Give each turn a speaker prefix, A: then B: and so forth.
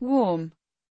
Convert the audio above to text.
A: warm.